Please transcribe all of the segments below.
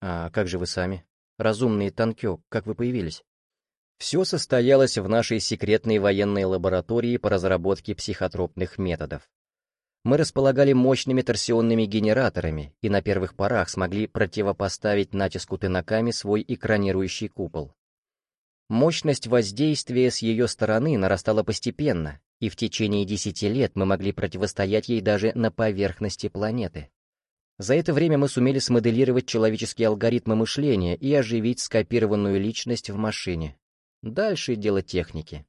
А как же вы сами? Разумные Танкё, как вы появились? Все состоялось в нашей секретной военной лаборатории по разработке психотропных методов. Мы располагали мощными торсионными генераторами и на первых порах смогли противопоставить натиску тынаками свой экранирующий купол. Мощность воздействия с ее стороны нарастала постепенно, и в течение десяти лет мы могли противостоять ей даже на поверхности планеты. За это время мы сумели смоделировать человеческие алгоритмы мышления и оживить скопированную личность в машине. Дальше дело техники.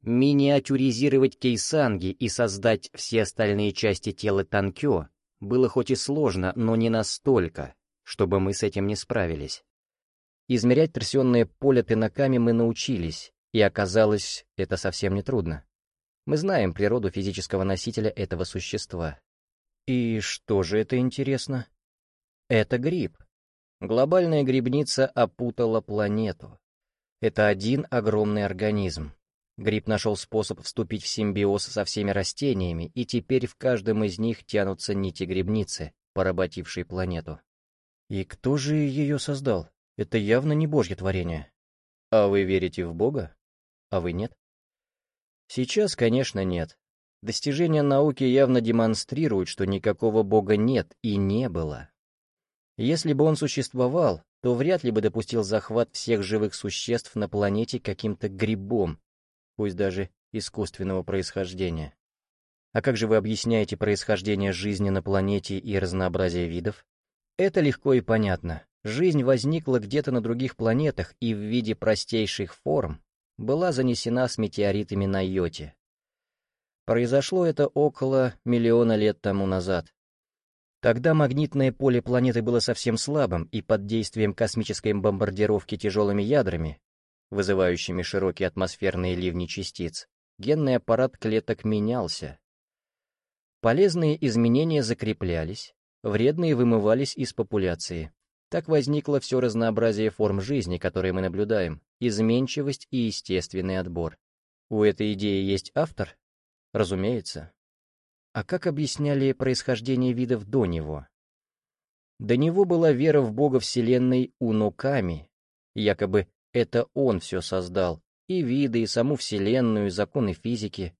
Миниатюризировать кейсанги и создать все остальные части тела Танкё было хоть и сложно, но не настолько, чтобы мы с этим не справились. Измерять торсионное поле тынаками мы научились, и оказалось, это совсем не трудно. Мы знаем природу физического носителя этого существа. И что же это интересно? Это гриб. Глобальная грибница опутала планету. Это один огромный организм. Гриб нашел способ вступить в симбиоз со всеми растениями, и теперь в каждом из них тянутся нити грибницы, поработившей планету. И кто же ее создал? Это явно не божье творение. А вы верите в Бога? А вы нет? Сейчас, конечно, нет. Достижения науки явно демонстрируют, что никакого бога нет и не было. Если бы он существовал, то вряд ли бы допустил захват всех живых существ на планете каким-то грибом, пусть даже искусственного происхождения. А как же вы объясняете происхождение жизни на планете и разнообразие видов? Это легко и понятно. Жизнь возникла где-то на других планетах и в виде простейших форм была занесена с метеоритами на Йоте. Произошло это около миллиона лет тому назад. Тогда магнитное поле планеты было совсем слабым, и под действием космической бомбардировки тяжелыми ядрами, вызывающими широкие атмосферные ливни частиц, генный аппарат клеток менялся. Полезные изменения закреплялись, вредные вымывались из популяции. Так возникло все разнообразие форм жизни, которые мы наблюдаем, изменчивость и естественный отбор. У этой идеи есть автор? Разумеется. А как объясняли происхождение видов до него? До него была вера в бога Вселенной Унуками. Якобы это он все создал, и виды, и саму Вселенную, и законы физики.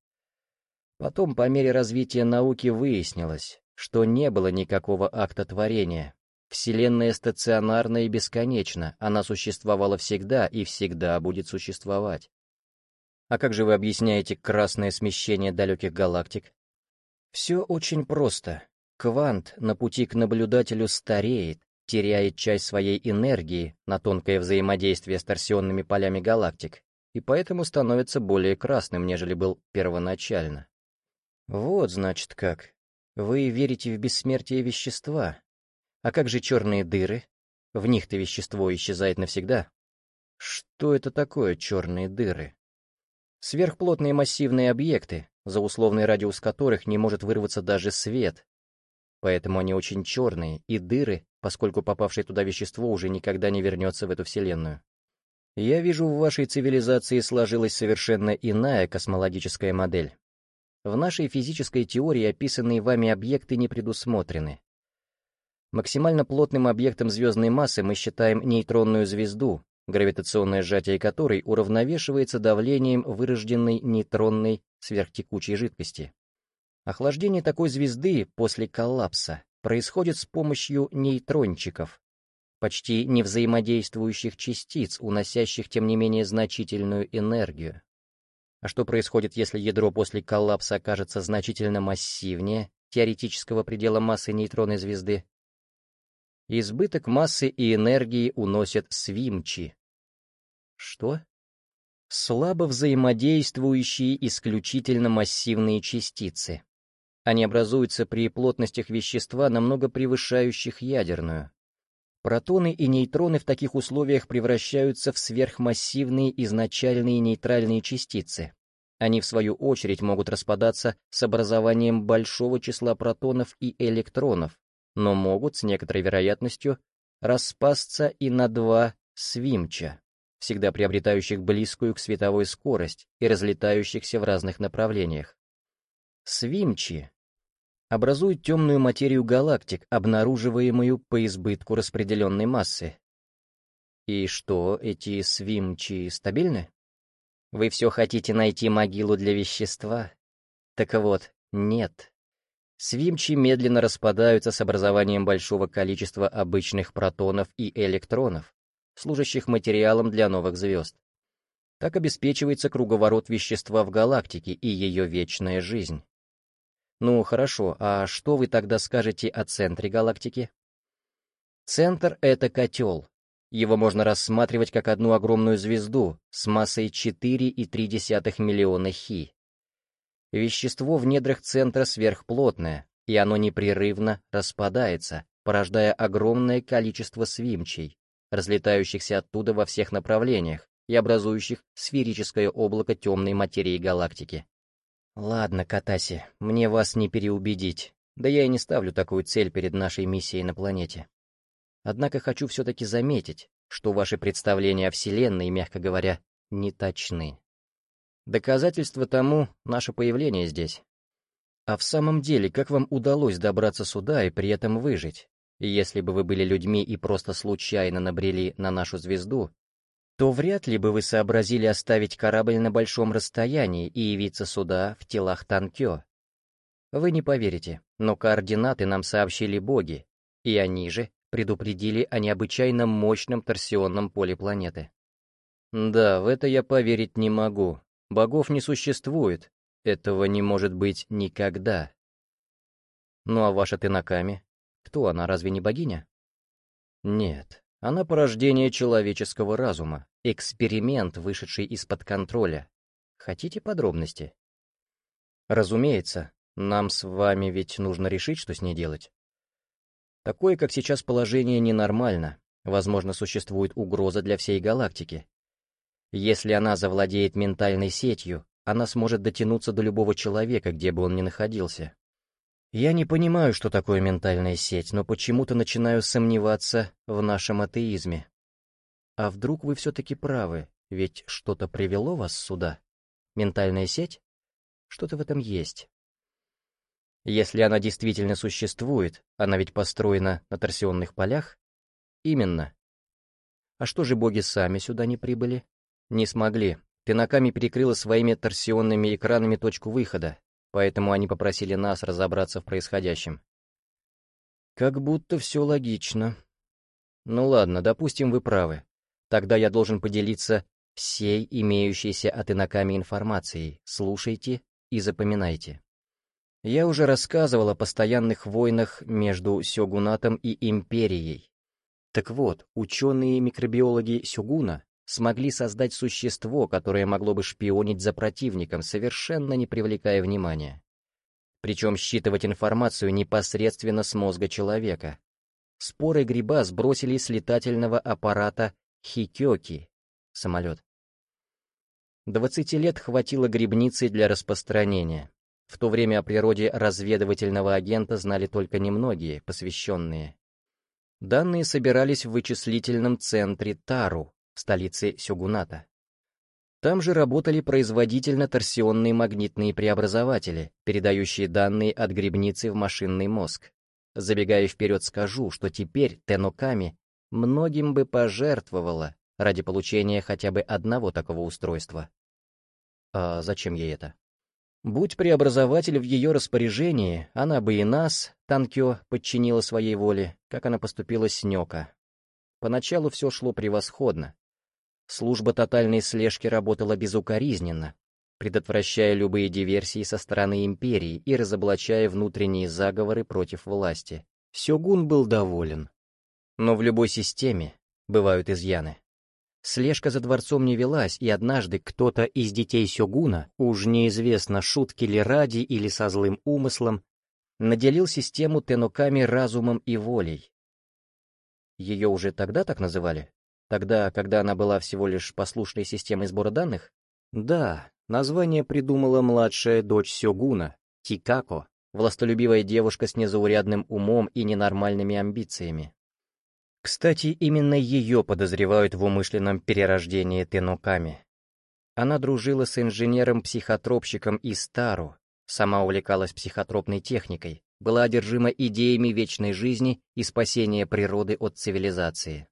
Потом, по мере развития науки, выяснилось, что не было никакого акта творения. Вселенная стационарна и бесконечна, она существовала всегда и всегда будет существовать. А как же вы объясняете красное смещение далеких галактик? Все очень просто. Квант на пути к наблюдателю стареет, теряет часть своей энергии на тонкое взаимодействие с торсионными полями галактик, и поэтому становится более красным, нежели был первоначально. Вот, значит, как. Вы верите в бессмертие вещества. А как же черные дыры? В них-то вещество исчезает навсегда. Что это такое черные дыры? Сверхплотные массивные объекты, за условный радиус которых не может вырваться даже свет. Поэтому они очень черные, и дыры, поскольку попавшее туда вещество уже никогда не вернется в эту вселенную. Я вижу, в вашей цивилизации сложилась совершенно иная космологическая модель. В нашей физической теории описанные вами объекты не предусмотрены. Максимально плотным объектом звездной массы мы считаем нейтронную звезду, гравитационное сжатие которой уравновешивается давлением вырожденной нейтронной сверхтекучей жидкости. Охлаждение такой звезды после коллапса происходит с помощью нейтрончиков, почти невзаимодействующих частиц, уносящих, тем не менее, значительную энергию. А что происходит, если ядро после коллапса окажется значительно массивнее теоретического предела массы нейтронной звезды? Избыток массы и энергии уносят свимчи. Что? Слабо взаимодействующие исключительно массивные частицы. Они образуются при плотностях вещества, намного превышающих ядерную. Протоны и нейтроны в таких условиях превращаются в сверхмассивные изначальные нейтральные частицы. Они, в свою очередь, могут распадаться с образованием большого числа протонов и электронов, но могут с некоторой вероятностью распасться и на два свимча, всегда приобретающих близкую к световой скорость и разлетающихся в разных направлениях. Свимчи образуют темную материю галактик, обнаруживаемую по избытку распределенной массы. И что, эти свимчи стабильны? Вы все хотите найти могилу для вещества? Так вот, нет. Свимчи медленно распадаются с образованием большого количества обычных протонов и электронов, служащих материалом для новых звезд. Так обеспечивается круговорот вещества в галактике и ее вечная жизнь. Ну, хорошо, а что вы тогда скажете о центре галактики? Центр — это котел. Его можно рассматривать как одну огромную звезду с массой 4,3 миллиона хи. Вещество в недрах центра сверхплотное, и оно непрерывно распадается, порождая огромное количество свимчей, разлетающихся оттуда во всех направлениях и образующих сферическое облако темной материи галактики. Ладно, Катаси, мне вас не переубедить, да я и не ставлю такую цель перед нашей миссией на планете. Однако хочу все-таки заметить, что ваши представления о Вселенной, мягко говоря, не точны. Доказательство тому — наше появление здесь. А в самом деле, как вам удалось добраться сюда и при этом выжить? Если бы вы были людьми и просто случайно набрели на нашу звезду, то вряд ли бы вы сообразили оставить корабль на большом расстоянии и явиться сюда в телах Танкё. Вы не поверите, но координаты нам сообщили боги, и они же предупредили о необычайно мощном торсионном поле планеты. Да, в это я поверить не могу. Богов не существует. Этого не может быть никогда. Ну а ваша Тынаками? Кто она, разве не богиня? Нет, она порождение человеческого разума, эксперимент, вышедший из-под контроля. Хотите подробности? Разумеется, нам с вами ведь нужно решить, что с ней делать. Такое, как сейчас положение, ненормально. Возможно, существует угроза для всей галактики. Если она завладеет ментальной сетью, она сможет дотянуться до любого человека, где бы он ни находился. Я не понимаю, что такое ментальная сеть, но почему-то начинаю сомневаться в нашем атеизме. А вдруг вы все-таки правы, ведь что-то привело вас сюда? Ментальная сеть? Что-то в этом есть. Если она действительно существует, она ведь построена на торсионных полях? Именно. А что же боги сами сюда не прибыли? Не смогли. Пинаками перекрыла своими торсионными экранами точку выхода, поэтому они попросили нас разобраться в происходящем. Как будто все логично. Ну ладно, допустим, вы правы. Тогда я должен поделиться всей имеющейся от иноками информацией. Слушайте и запоминайте. Я уже рассказывал о постоянных войнах между Сёгунатом и Империей. Так вот, ученые-микробиологи Сёгуна смогли создать существо, которое могло бы шпионить за противником, совершенно не привлекая внимания. Причем считывать информацию непосредственно с мозга человека. Споры гриба сбросили с летательного аппарата Хикёки, самолет. Двадцати лет хватило грибницы для распространения. В то время о природе разведывательного агента знали только немногие, посвященные. Данные собирались в вычислительном центре Тару, столице Сёгуната. Там же работали производительно-торсионные магнитные преобразователи, передающие данные от грибницы в машинный мозг. Забегая вперед, скажу, что теперь Теноками многим бы пожертвовала ради получения хотя бы одного такого устройства. А зачем ей это? Будь преобразователь в ее распоряжении, она бы и нас, Танкё, подчинила своей воле, как она поступила с Нёка. Поначалу все шло превосходно. Служба тотальной слежки работала безукоризненно, предотвращая любые диверсии со стороны империи и разоблачая внутренние заговоры против власти. Сёгун был доволен. Но в любой системе бывают изъяны. Слежка за дворцом не велась, и однажды кто-то из детей Сёгуна, уж неизвестно, шутки ли ради или со злым умыслом, наделил систему Теноками разумом и волей. Ее уже тогда так называли? Тогда, когда она была всего лишь послушной системой сбора данных? Да, название придумала младшая дочь Сёгуна, Тикако, властолюбивая девушка с незаурядным умом и ненормальными амбициями. Кстати, именно ее подозревают в умышленном перерождении Тенуками. Она дружила с инженером-психотропщиком из Тару, сама увлекалась психотропной техникой, была одержима идеями вечной жизни и спасения природы от цивилизации.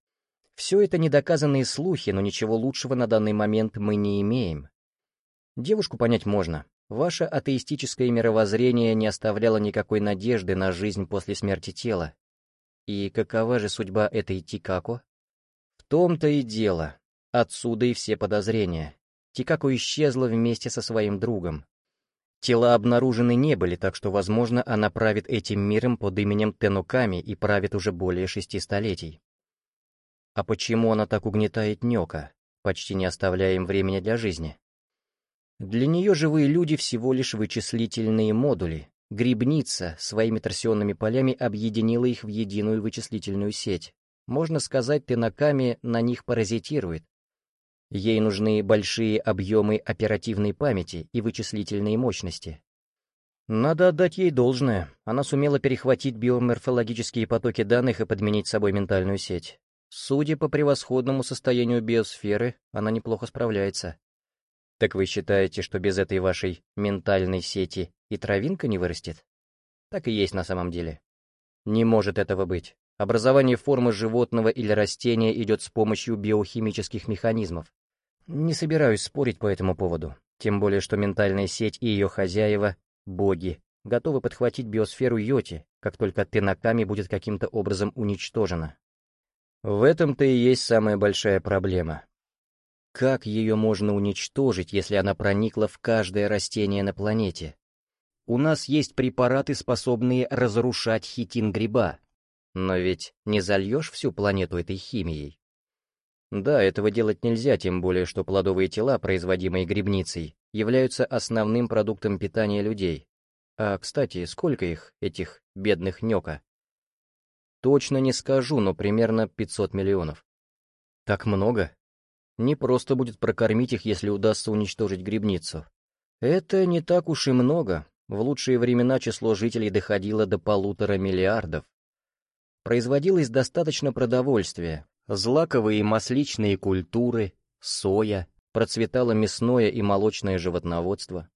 Все это недоказанные слухи, но ничего лучшего на данный момент мы не имеем. Девушку понять можно. Ваше атеистическое мировоззрение не оставляло никакой надежды на жизнь после смерти тела. И какова же судьба этой Тикако? В том-то и дело. Отсюда и все подозрения. Тикако исчезла вместе со своим другом. Тела обнаружены не были, так что, возможно, она правит этим миром под именем Тенуками и правит уже более шести столетий. А почему она так угнетает Нёка, почти не оставляя им времени для жизни? Для нее живые люди всего лишь вычислительные модули. Грибница своими торсионными полями объединила их в единую вычислительную сеть. Можно сказать, Тенаками на них паразитирует. Ей нужны большие объемы оперативной памяти и вычислительные мощности. Надо отдать ей должное. Она сумела перехватить биоморфологические потоки данных и подменить собой ментальную сеть. Судя по превосходному состоянию биосферы, она неплохо справляется. Так вы считаете, что без этой вашей ментальной сети и травинка не вырастет? Так и есть на самом деле. Не может этого быть. Образование формы животного или растения идет с помощью биохимических механизмов. Не собираюсь спорить по этому поводу, тем более что ментальная сеть и ее хозяева, боги, готовы подхватить биосферу Йоти, как только Тенаками будет каким-то образом уничтожена. В этом-то и есть самая большая проблема. Как ее можно уничтожить, если она проникла в каждое растение на планете? У нас есть препараты, способные разрушать хитин гриба, но ведь не зальешь всю планету этой химией. Да, этого делать нельзя, тем более, что плодовые тела, производимые грибницей, являются основным продуктом питания людей. А, кстати, сколько их, этих бедных нёка? Точно не скажу, но примерно 500 миллионов. Так много? Не просто будет прокормить их, если удастся уничтожить грибницу. Это не так уж и много. В лучшие времена число жителей доходило до полутора миллиардов. Производилось достаточно продовольствия, Злаковые и масличные культуры, соя, процветало мясное и молочное животноводство.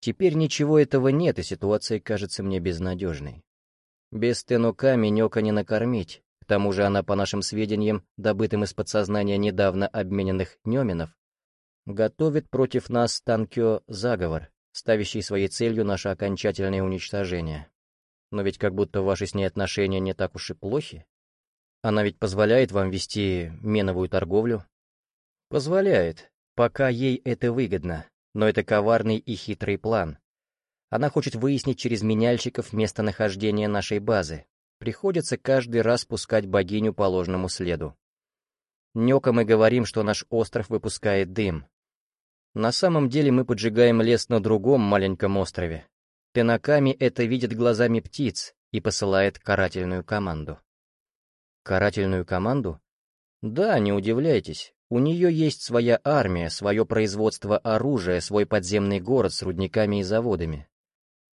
Теперь ничего этого нет, и ситуация кажется мне безнадежной. Без Тенука Минёка не накормить, к тому же она, по нашим сведениям, добытым из подсознания недавно обмененных Нёминов, готовит против нас Танкё заговор, ставящий своей целью наше окончательное уничтожение. Но ведь как будто ваши с ней отношения не так уж и плохи. Она ведь позволяет вам вести меновую торговлю? Позволяет, пока ей это выгодно, но это коварный и хитрый план. Она хочет выяснить через меняльщиков местонахождение нашей базы. Приходится каждый раз пускать богиню по ложному следу. Нёка мы говорим, что наш остров выпускает дым. На самом деле мы поджигаем лес на другом маленьком острове. Тенаками это видит глазами птиц и посылает карательную команду. Карательную команду? Да, не удивляйтесь. У нее есть своя армия, свое производство оружия, свой подземный город с рудниками и заводами.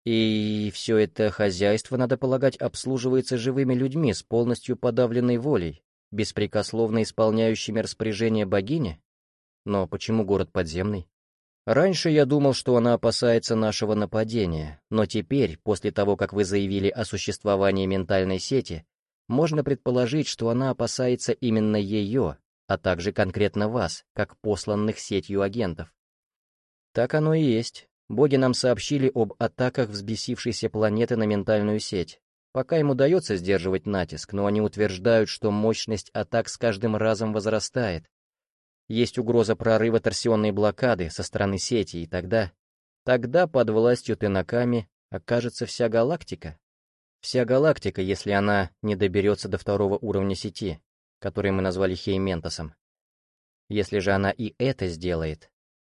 И все это хозяйство, надо полагать, обслуживается живыми людьми с полностью подавленной волей, беспрекословно исполняющими распоряжения богини? Но почему город подземный? Раньше я думал, что она опасается нашего нападения, но теперь, после того, как вы заявили о существовании ментальной сети, можно предположить, что она опасается именно ее, а также конкретно вас, как посланных сетью агентов. Так оно и есть. Боги нам сообщили об атаках взбесившейся планеты на ментальную сеть. Пока им удается сдерживать натиск, но они утверждают, что мощность атак с каждым разом возрастает. Есть угроза прорыва торсионной блокады со стороны сети, и тогда... Тогда под властью Тенаками окажется вся галактика. Вся галактика, если она не доберется до второго уровня сети, который мы назвали Хейментосом. Если же она и это сделает,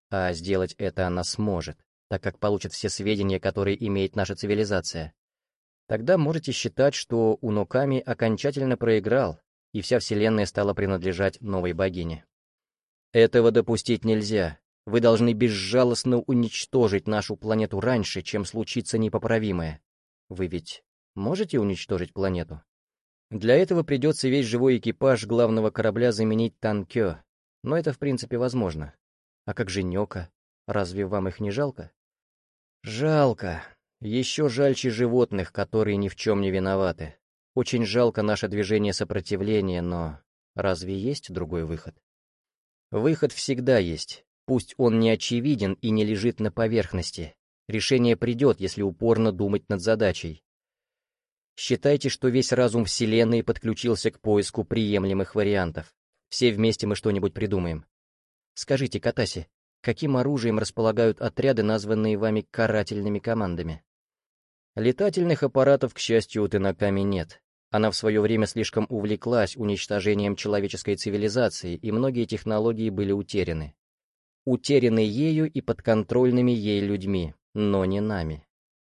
а сделать это она сможет, так как получит все сведения, которые имеет наша цивилизация, тогда можете считать, что Уноками окончательно проиграл, и вся Вселенная стала принадлежать новой богине. Этого допустить нельзя. Вы должны безжалостно уничтожить нашу планету раньше, чем случится непоправимое. Вы ведь Можете уничтожить планету? Для этого придется весь живой экипаж главного корабля заменить танкё, но это в принципе возможно. А как же Нёка? Разве вам их не жалко? Жалко. Еще жальче животных, которые ни в чем не виноваты. Очень жалко наше движение сопротивления, но разве есть другой выход? Выход всегда есть, пусть он не очевиден и не лежит на поверхности. Решение придет, если упорно думать над задачей. Считайте, что весь разум Вселенной подключился к поиску приемлемых вариантов. Все вместе мы что-нибудь придумаем. Скажите, Катаси, каким оружием располагают отряды, названные вами карательными командами? Летательных аппаратов, к счастью, у Тенаками нет. Она в свое время слишком увлеклась уничтожением человеческой цивилизации, и многие технологии были утеряны. Утеряны ею и подконтрольными ей людьми, но не нами.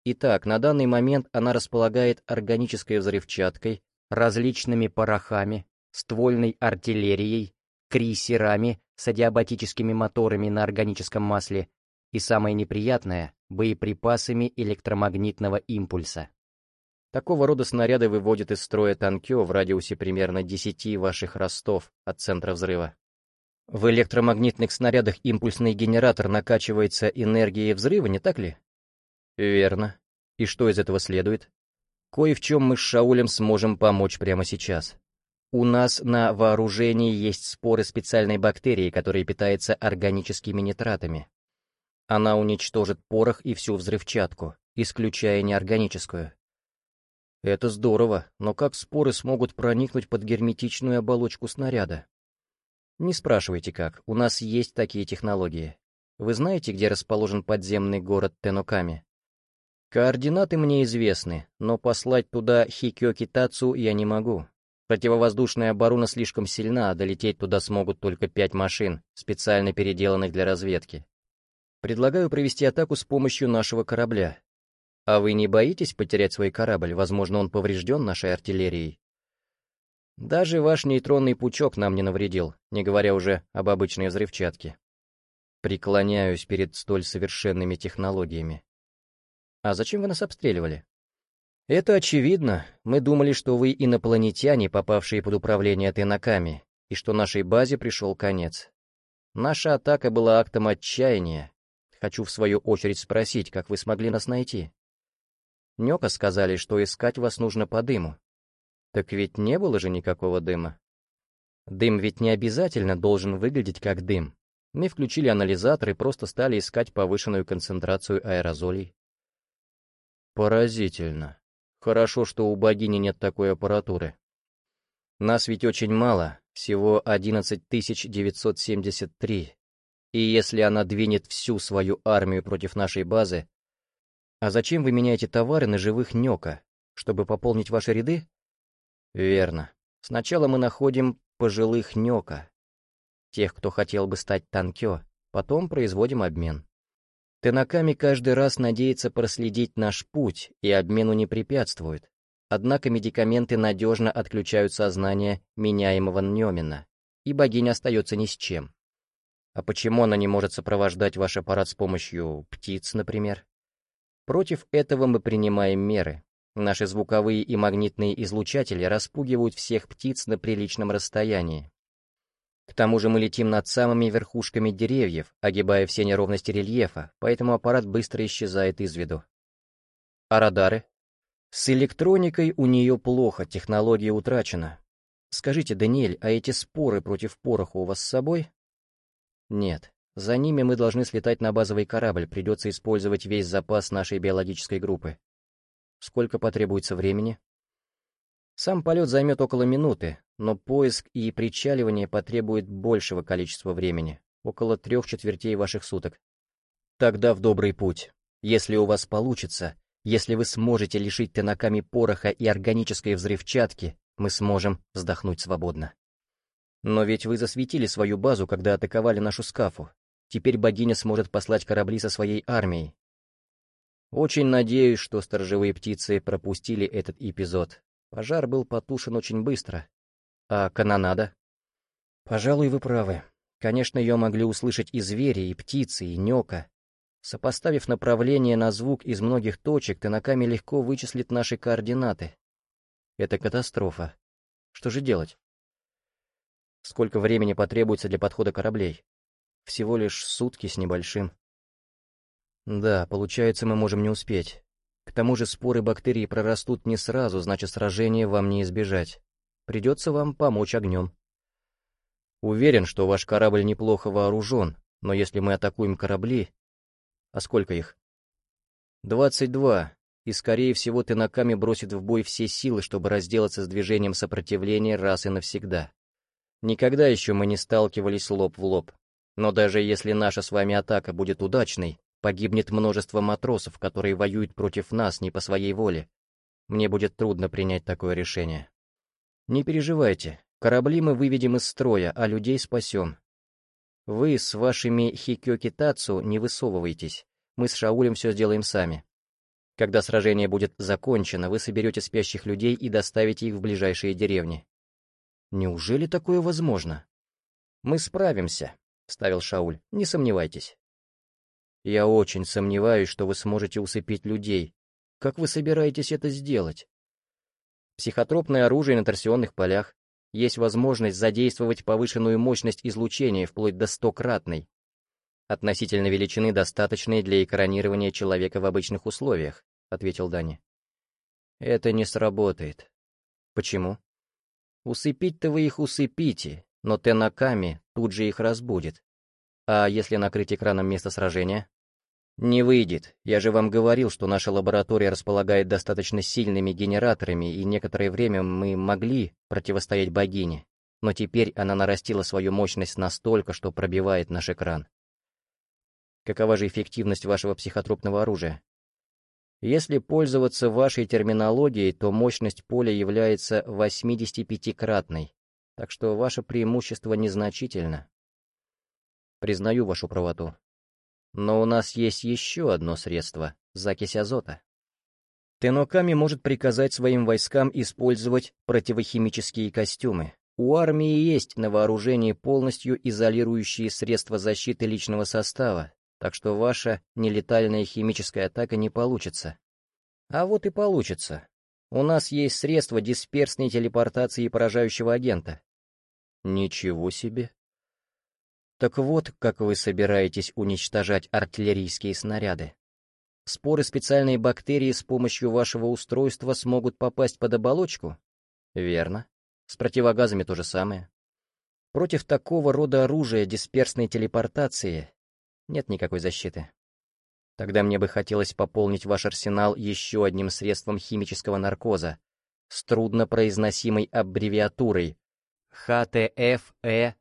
Итак, на данный момент она располагает органической взрывчаткой, различными порохами, ствольной артиллерией, крейсерами с адиабатическими моторами на органическом масле и, самое неприятное, боеприпасами электромагнитного импульса. Такого рода снаряды выводят из строя танкё в радиусе примерно 10 ваших ростов от центра взрыва. В электромагнитных снарядах импульсный генератор накачивается энергией взрыва, не так ли? Верно. И что из этого следует? Кое в чем мы с Шаулем сможем помочь прямо сейчас. У нас на вооружении есть споры специальной бактерии, которая питается органическими нитратами. Она уничтожит порох и всю взрывчатку, исключая неорганическую. Это здорово, но как споры смогут проникнуть под герметичную оболочку снаряда? Не спрашивайте как, у нас есть такие технологии. Вы знаете, где расположен подземный город Теноками? Координаты мне известны, но послать туда Хикёки Тацу я не могу. Противовоздушная оборона слишком сильна, а долететь туда смогут только пять машин, специально переделанных для разведки. Предлагаю провести атаку с помощью нашего корабля. А вы не боитесь потерять свой корабль? Возможно, он поврежден нашей артиллерией. Даже ваш нейтронный пучок нам не навредил, не говоря уже об обычной взрывчатке. Преклоняюсь перед столь совершенными технологиями. А зачем вы нас обстреливали? Это очевидно. Мы думали, что вы инопланетяне, попавшие под управление Тенаками, и что нашей базе пришел конец. Наша атака была актом отчаяния. Хочу в свою очередь спросить, как вы смогли нас найти? Нёка сказали, что искать вас нужно по дыму. Так ведь не было же никакого дыма. Дым ведь не обязательно должен выглядеть как дым. Мы включили анализатор и просто стали искать повышенную концентрацию аэрозолей. Поразительно. Хорошо, что у богини нет такой аппаратуры. Нас ведь очень мало, всего 11973. И если она двинет всю свою армию против нашей базы... А зачем вы меняете товары на живых нёка? Чтобы пополнить ваши ряды? Верно. Сначала мы находим пожилых нёка. Тех, кто хотел бы стать танкё. Потом производим обмен. Тенаками каждый раз надеется проследить наш путь и обмену не препятствует. Однако медикаменты надежно отключают сознание меняемого Ньомина, и богиня остается ни с чем. А почему она не может сопровождать ваш аппарат с помощью птиц, например? Против этого мы принимаем меры. Наши звуковые и магнитные излучатели распугивают всех птиц на приличном расстоянии, к тому же мы летим над самыми верхушками деревьев, огибая все неровности рельефа, поэтому аппарат быстро исчезает из виду. А радары? С электроникой у нее плохо, технология утрачена. Скажите, Даниэль, а эти споры против пороха у вас с собой? Нет. За ними мы должны слетать на базовый корабль, придется использовать весь запас нашей биологической группы. Сколько потребуется времени? Сам полет займет около минуты, но поиск и причаливание потребует большего количества времени, около трех четвертей ваших суток. Тогда в добрый путь. Если у вас получится, если вы сможете лишить тенаками пороха и органической взрывчатки, мы сможем вздохнуть свободно. Но ведь вы засветили свою базу, когда атаковали нашу скафу. Теперь богиня сможет послать корабли со своей армией. Очень надеюсь, что сторожевые птицы пропустили этот эпизод, Пожар был потушен очень быстро. А канонада? Пожалуй, вы правы. Конечно, ее могли услышать и звери, и птицы, и нёка. Сопоставив направление на звук из многих точек, Танаками легко вычислит наши координаты. Это катастрофа. Что же делать? Сколько времени потребуется для подхода кораблей? Всего лишь сутки с небольшим. Да, получается, мы можем не успеть. К тому же споры бактерий прорастут не сразу, значит сражение вам не избежать. Придется вам помочь огнем. Уверен, что ваш корабль неплохо вооружен, но если мы атакуем корабли... А сколько их? Двадцать два, и скорее всего Тенаками бросит в бой все силы, чтобы разделаться с движением сопротивления раз и навсегда. Никогда еще мы не сталкивались лоб в лоб. Но даже если наша с вами атака будет удачной, погибнет множество матросов, которые воюют против нас не по своей воле. Мне будет трудно принять такое решение. Не переживайте, корабли мы выведем из строя, а людей спасем. Вы с вашими хикёки Тацу не высовывайтесь, мы с Шаулем все сделаем сами. Когда сражение будет закончено, вы соберете спящих людей и доставите их в ближайшие деревни. Неужели такое возможно? Мы справимся, — вставил Шауль, — не сомневайтесь. Я очень сомневаюсь, что вы сможете усыпить людей. Как вы собираетесь это сделать? Психотропное оружие на торсионных полях. Есть возможность задействовать повышенную мощность излучения вплоть до стократной. Относительно величины, достаточной для экранирования человека в обычных условиях, ответил Дани. Это не сработает. Почему? Усыпить-то вы их усыпите, но Тенаками тут же их разбудит. А если накрыть экраном место сражения? «Не выйдет. Я же вам говорил, что наша лаборатория располагает достаточно сильными генераторами, и некоторое время мы могли противостоять богине, но теперь она нарастила свою мощность настолько, что пробивает наш экран. Какова же эффективность вашего психотропного оружия? Если пользоваться вашей терминологией, то мощность поля является 85-кратной, так что ваше преимущество незначительно. Признаю вашу правоту. Но у нас есть еще одно средство — закись азота. Теноками может приказать своим войскам использовать противохимические костюмы. У армии есть на вооружении полностью изолирующие средства защиты личного состава, так что ваша нелетальная химическая атака не получится. А вот и получится. У нас есть средства дисперсной телепортации поражающего агента. Ничего себе. Так вот, как вы собираетесь уничтожать артиллерийские снаряды. Споры специальные бактерии с помощью вашего устройства смогут попасть под оболочку? Верно. С противогазами то же самое. Против такого рода оружия дисперсной телепортации нет никакой защиты. Тогда мне бы хотелось пополнить ваш арсенал еще одним средством химического наркоза с труднопроизносимой аббревиатурой ХТФЭ-ДФМЭ,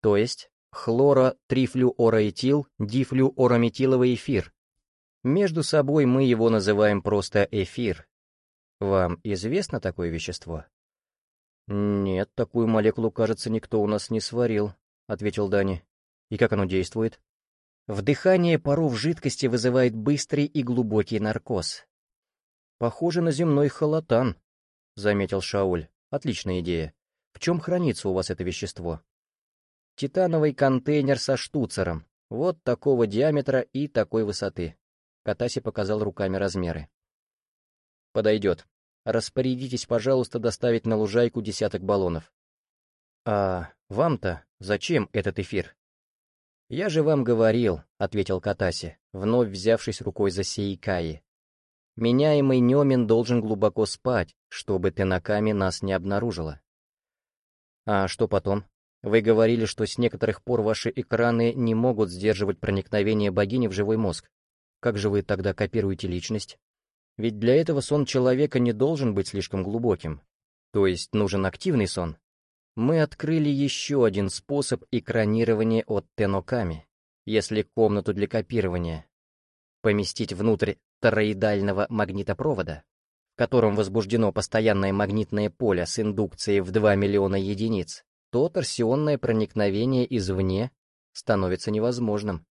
то есть хлоротрифлюороэтил дифлюорометиловый эфир. Между собой мы его называем просто эфир. Вам известно такое вещество? Нет, такую молекулу, кажется, никто у нас не сварил, ответил Дани. И как оно действует? Вдыхание паров жидкости вызывает быстрый и глубокий наркоз. Похоже на земной холотан, заметил Шауль. Отличная идея. В чем хранится у вас это вещество? Титановый контейнер со штуцером. Вот такого диаметра и такой высоты. Катаси показал руками размеры. Подойдет. Распорядитесь, пожалуйста, доставить на лужайку десяток баллонов. А вам-то зачем этот эфир? Я же вам говорил, ответил Катаси, вновь взявшись рукой за Сейкаи. Меняемый Немин должен глубоко спать, чтобы Тенаками нас не обнаружила. А что потом? Вы говорили, что с некоторых пор ваши экраны не могут сдерживать проникновение богини в живой мозг. Как же вы тогда копируете личность? Ведь для этого сон человека не должен быть слишком глубоким. То есть нужен активный сон. Мы открыли еще один способ экранирования от Теноками. Если комнату для копирования поместить внутрь тороидального магнитопровода, в котором возбуждено постоянное магнитное поле с индукцией в 2 миллиона единиц, то торсионное проникновение извне становится невозможным.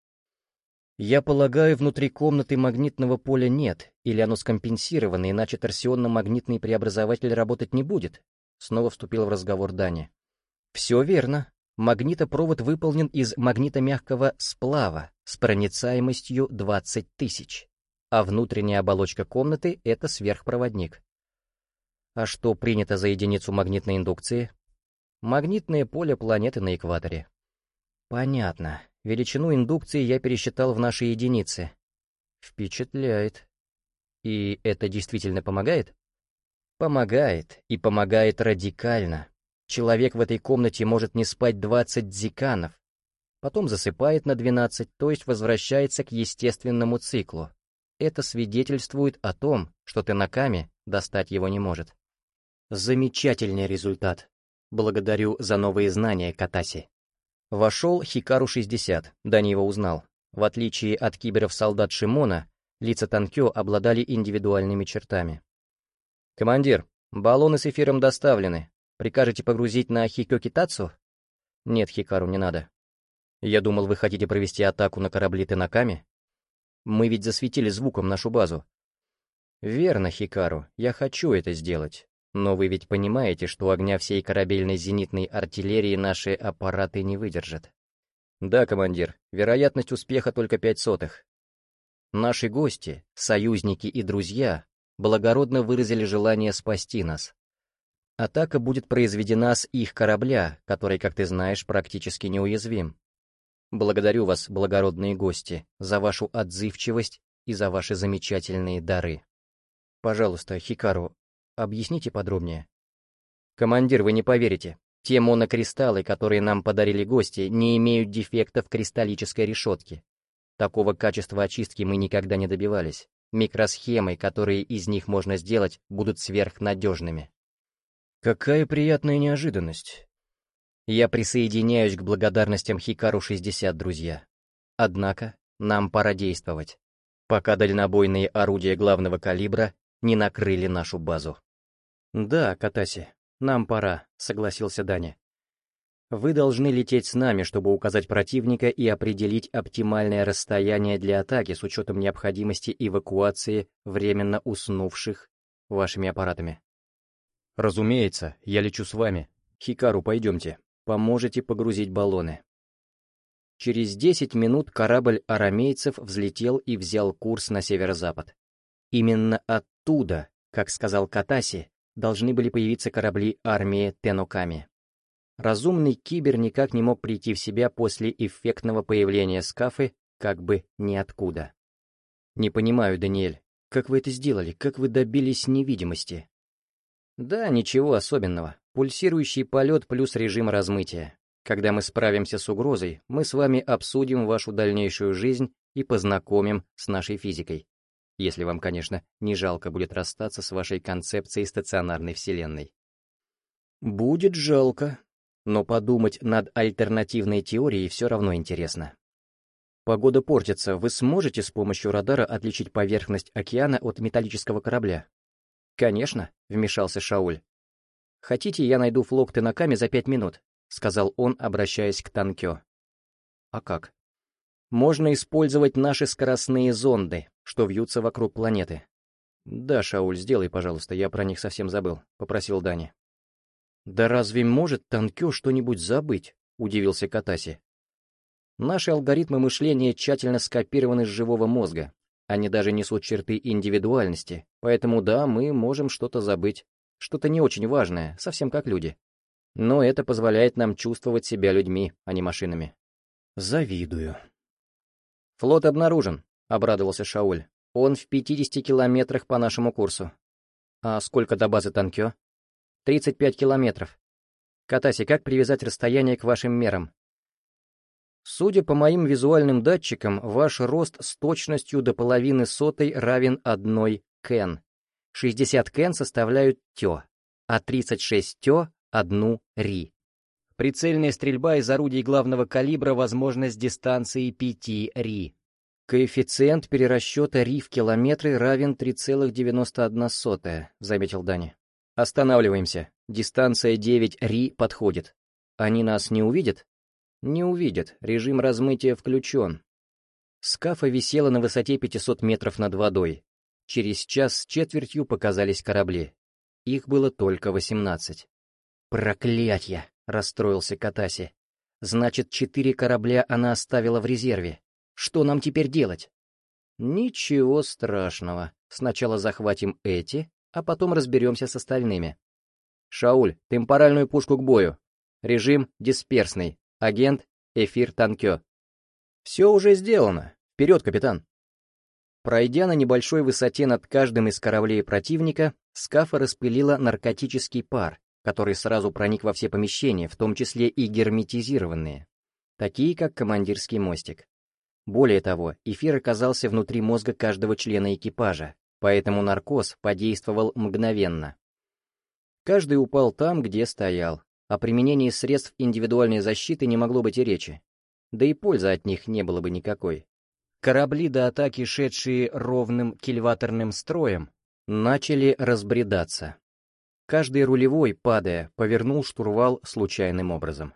Я полагаю, внутри комнаты магнитного поля нет, или оно скомпенсировано, иначе торсионно-магнитный преобразователь работать не будет. Снова вступил в разговор Дани. Все верно. Магнитопровод выполнен из магнитомягкого сплава с проницаемостью 20 тысяч а внутренняя оболочка комнаты — это сверхпроводник. А что принято за единицу магнитной индукции? Магнитное поле планеты на экваторе. Понятно. Величину индукции я пересчитал в наши единицы. Впечатляет. И это действительно помогает? Помогает, и помогает радикально. Человек в этой комнате может не спать 20 дзиканов, потом засыпает на 12, то есть возвращается к естественному циклу. Это свидетельствует о том, что Тенаками достать его не может. Замечательный результат. Благодарю за новые знания, Катаси. Вошел Хикару-60, Дани его узнал. В отличие от киберов-солдат Шимона, лица Танкё обладали индивидуальными чертами. «Командир, баллоны с эфиром доставлены. Прикажете погрузить на Хикё Китацу?» «Нет, Хикару, не надо. Я думал, вы хотите провести атаку на корабли Тенаками? Мы ведь засветили звуком нашу базу». «Верно, Хикару, я хочу это сделать. Но вы ведь понимаете, что огня всей корабельной зенитной артиллерии наши аппараты не выдержат. Да, командир, вероятность успеха только пять сотых. Наши гости, союзники и друзья благородно выразили желание спасти нас. Атака будет произведена с их корабля, который, как ты знаешь, практически неуязвим. Благодарю вас, благородные гости, за вашу отзывчивость и за ваши замечательные дары. Пожалуйста, Хикару, Объясните подробнее. Командир, вы не поверите. Те монокристаллы, которые нам подарили гости, не имеют дефектов кристаллической решетки. Такого качества очистки мы никогда не добивались. Микросхемы, которые из них можно сделать, будут сверхнадежными. Какая приятная неожиданность. Я присоединяюсь к благодарностям Хикару-60, друзья. Однако, нам пора действовать, пока дальнобойные орудия главного калибра не накрыли нашу базу. «Да, Катаси, нам пора», — согласился Даня. «Вы должны лететь с нами, чтобы указать противника и определить оптимальное расстояние для атаки с учетом необходимости эвакуации временно уснувших вашими аппаратами». «Разумеется, я лечу с вами. Хикару, пойдемте. Поможете погрузить баллоны». Через десять минут корабль арамейцев взлетел и взял курс на северо-запад. Именно оттуда, как сказал Катаси, должны были появиться корабли армии Теноками. Разумный кибер никак не мог прийти в себя после эффектного появления скафы как бы ниоткуда. «Не понимаю, Даниэль, как вы это сделали, как вы добились невидимости?» «Да, ничего особенного. Пульсирующий полет плюс режим размытия. Когда мы справимся с угрозой, мы с вами обсудим вашу дальнейшую жизнь и познакомим с нашей физикой если вам, конечно, не жалко будет расстаться с вашей концепцией стационарной Вселенной. Будет жалко, но подумать над альтернативной теорией все равно интересно. Погода портится, вы сможете с помощью радара отличить поверхность океана от металлического корабля? Конечно, вмешался Шауль. Хотите, я найду флог Тенаками за пять минут, сказал он, обращаясь к Танкё. А как? Можно использовать наши скоростные зонды, что вьются вокруг планеты. «Да, Шауль, сделай, пожалуйста, я про них совсем забыл», — попросил Дани. «Да разве может Танкё что-нибудь забыть?» — удивился Катаси. «Наши алгоритмы мышления тщательно скопированы с живого мозга. Они даже несут черты индивидуальности, поэтому да, мы можем что-то забыть, что-то не очень важное, совсем как люди. Но это позволяет нам чувствовать себя людьми, а не машинами». «Завидую», «Флот обнаружен», — обрадовался Шауль. «Он в 50 километрах по нашему курсу». «А сколько до базы Танкё?» «35 километров». «Катаси, как привязать расстояние к вашим мерам?» Судя по моим визуальным датчикам, ваш рост с точностью до половины сотой равен одной кен. 60 кен составляют тё, а 36 тё — одну ри. Прицельная стрельба из орудий главного калибра возможна с дистанции 5 ри. Коэффициент перерасчета ри в километры равен 3,91, заметил Дани. Останавливаемся. Дистанция 9 ри подходит. Они нас не увидят? Не увидят. Режим размытия включен. Скафа висела на высоте 500 метров над водой. Через час с четвертью показались корабли. Их было только 18. Проклятье! — расстроился Катаси. «Значит, четыре корабля она оставила в резерве. Что нам теперь делать?» «Ничего страшного. Сначала захватим эти, а потом разберемся с остальными. Шауль, темпоральную пушку к бою. Режим дисперсный. Агент Эфир Танкё. Все уже сделано. Вперед, капитан!» Пройдя на небольшой высоте над каждым из кораблей противника, скафа распылила наркотический пар, который сразу проник во все помещения, в том числе и герметизированные, такие как командирский мостик. Более того, эфир оказался внутри мозга каждого члена экипажа, поэтому наркоз подействовал мгновенно. Каждый упал там, где стоял, о применении средств индивидуальной защиты не могло быть и речи, да и пользы от них не было бы никакой. Корабли до атаки, шедшие ровным кильваторным строем, начали разбредаться. Каждый рулевой, падая, повернул штурвал случайным образом.